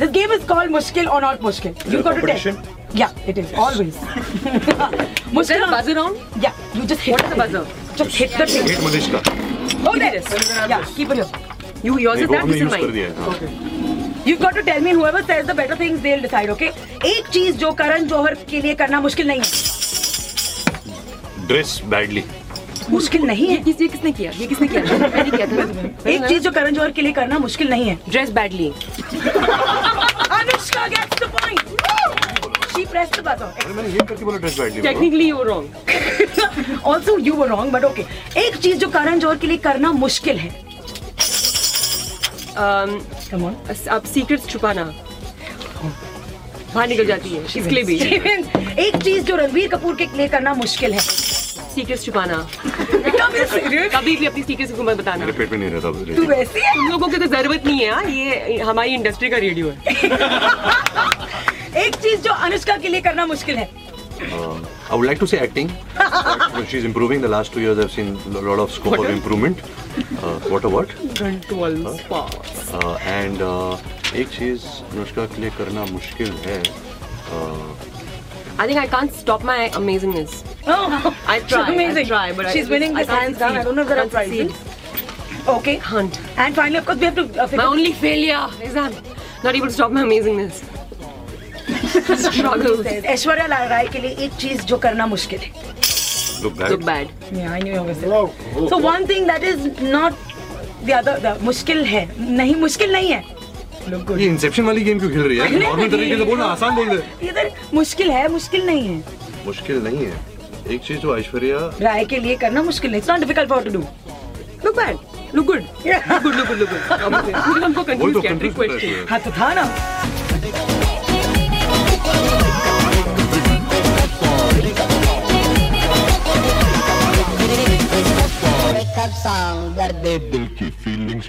This game is called Mushkil or not Mushkil. You got to tell. Yeah, it is always. Is there a or- buzzer round? Yeah, you just hit What is the buzzer? Just hit the thing. Hit Manishka. Oh, there. It Yeah, keep it here. You yours is that this is mine. है हाँ। You've got to tell me whoever says the better things they'll decide, okay? एक चीज़ जो करण जौहर के लिए करना मुश्किल नहीं है ड्रेस बैडली मुश्किल नहीं है। किस ये किसने किया? ये किसने किया? मैंने किया था? एक चीज़ जो करण जौहर के लिए करना मुश्किल नहीं है। Dress badly Anushka gets the point. She pressed the buzzer. अरे मैंने ये करके बोला dress badly technically you wrong Also, you were wrong, but okay. एक चीज़ जो करण जौहर के लिए करना मुश्किल है. Come on. अब सीक्रेट्स छुपाना। बाहर निकल जाती है। इसके लिए भी। एक चीज़ जो रणबीर कपूर के लिए करना मुश्किल है. सीक्रेट्स छुपाना? कभी भी अपनी सीक्रेट्स को मत बताना मेरे पेट में नहीं रहता तू वैसी है? तुम लोगों की तो ज़रूरत नहीं है हाँ? ये हमारी इंडस्ट्री का रेडियो है एक चीज़ जो अनुष्का के लिए करना मुश्किल है. I would like to say acting. but she's improving. The last two years, I've seen a lot of scope of improvement. Uh, what a what? Uh, and uh, एक चीज़ अनुष्का के लिए करना मुश्किल है. Uh, I think I can't stop my amazingness. Oh, I she's try, I try, but I- she's winning I this can't hands down. I don't know if there are prizes. Okay. Can't. And finally, of course, we have to uh, My only failure is I'm not able to stop my amazingness. Struggles. Aishwarya Rai के लिए एक चीज़ जो करना मुश्किल है. look bad. Look bad. Yeah, I knew you were gonna say. So one thing that is not the other, the मुश्किल है. नहीं मुश्किल नहीं है. Look good. ये इंसेप्शन वाली गेम क्यों खेल रही है? नॉर्मल तरीके से बोलना आसान बोल दे. इधर मुश्किल है मुश्किल नहीं है मुश्किल नहीं है. एक चीज़ तो ऐश्वर्या। राय के लिए करना मुश्किल है it's not difficult for to do look bad look good look good look good look good अब हमको कंफ्यूज किया ट्रिक क्वेश्चन हाँ। तो था ना। Song that they built your feelings.